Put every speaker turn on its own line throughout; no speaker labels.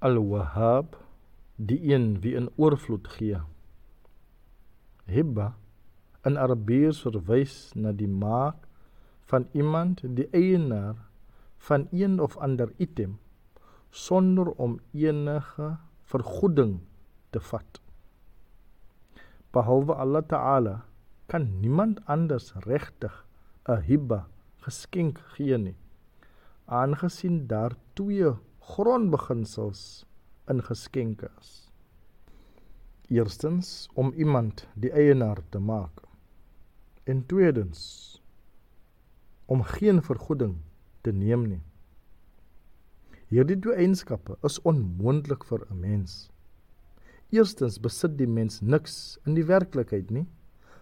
Al-Wahhab, die een wie in oorvloed gee. Hibba in Arabies verwys na die maak van iemand die eienaar van een of ander item sonder om enige vergoeding te vat. Behalwe Allah Ta'ala kan niemand anders regtig 'n hibba geskenk gee nie. Aangesien daar twee grondbeginsels in geskenke is. Eerstens om iemand die eienaar te maak. En tweedens om geen vergoeding te neem nie. Hierdie twee eienskappe is onmoontlik vir 'n mens. Eerstens besit die mens niks in die werklikheid nie,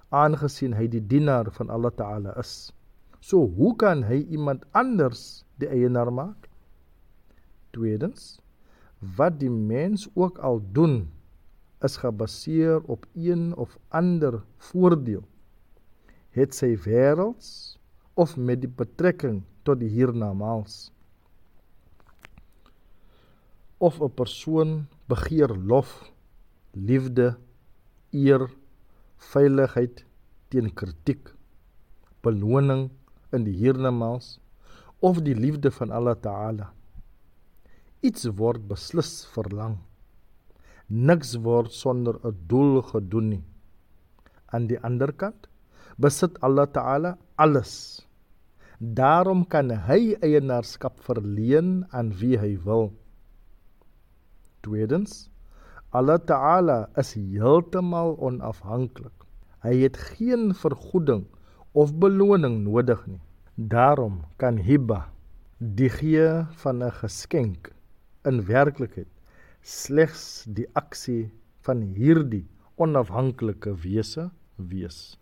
aangesien hy die dienaar van Allah Taala is. So hoe kan hy iemand anders die eienaar maak? Tweedens, wat die mens ook al doen, is gebaseer op een of ander voordeel. Het sy wêrelds of met die betrekking tot die hiernamaals. Of 'n persoon begeer lof, liefde, eer, veiligheid teen kritiek, beloning in die hiernamaals of die liefde van Allah Taala. Iets word beslis verlang niks word sonder 'n doel gedoen nie. Aan die ander kant besit Allah Taala alles. Daarom kan hy eienaarskap verleen aan wie hy wil. Tweedens, Allah Taala is heeltemal onafhanklik. Hy het geen vergoeding of beloning nodig nie. Daarom kan hiba die gee van 'n geskenk in werklikheid slegs die aksie van hierdie onafhanklike wese wees.